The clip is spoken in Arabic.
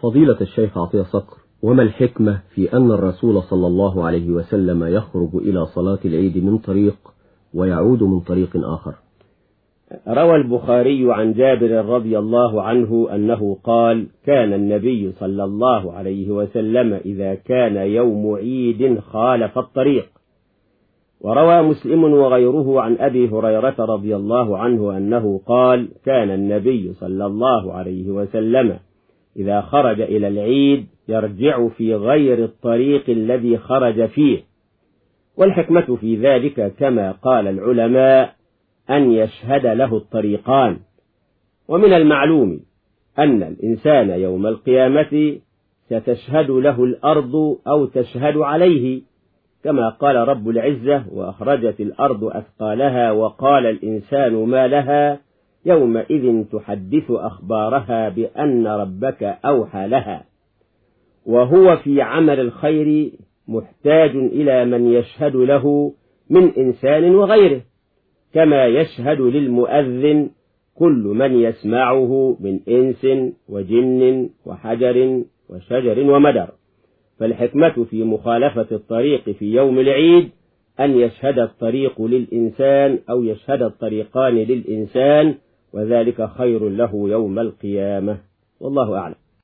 فضيلة الشيخ عطية صقر وما الحكمة في أن الرسول صلى الله عليه وسلم يخرج إلى صلاة العيد من طريق ويعود من طريق آخر؟ روى البخاري عن جابر رضي الله عنه أنه قال كان النبي صلى الله عليه وسلم إذا كان يوم عيد خالف الطريق وروى مسلم وغيره عن أبي هريرة رضي الله عنه أنه قال كان النبي صلى الله عليه وسلم إذا خرج إلى العيد يرجع في غير الطريق الذي خرج فيه. والحكمة في ذلك كما قال العلماء أن يشهد له الطريقان. ومن المعلوم أن الإنسان يوم القيامة ستشهد له الأرض أو تشهد عليه كما قال رب العزة وأخرجت الأرض أثقالها وقال الإنسان ما لها يومئذ تحدث أخبارها بأن ربك أوحى لها وهو في عمل الخير محتاج إلى من يشهد له من إنسان وغيره كما يشهد للمؤذن كل من يسمعه من إنس وجن وحجر وشجر ومدر. فالحكمة في مخالفة الطريق في يوم العيد أن يشهد الطريق للإنسان أو يشهد الطريقان للإنسان وذلك خير له يوم القيامة. والله أعلم.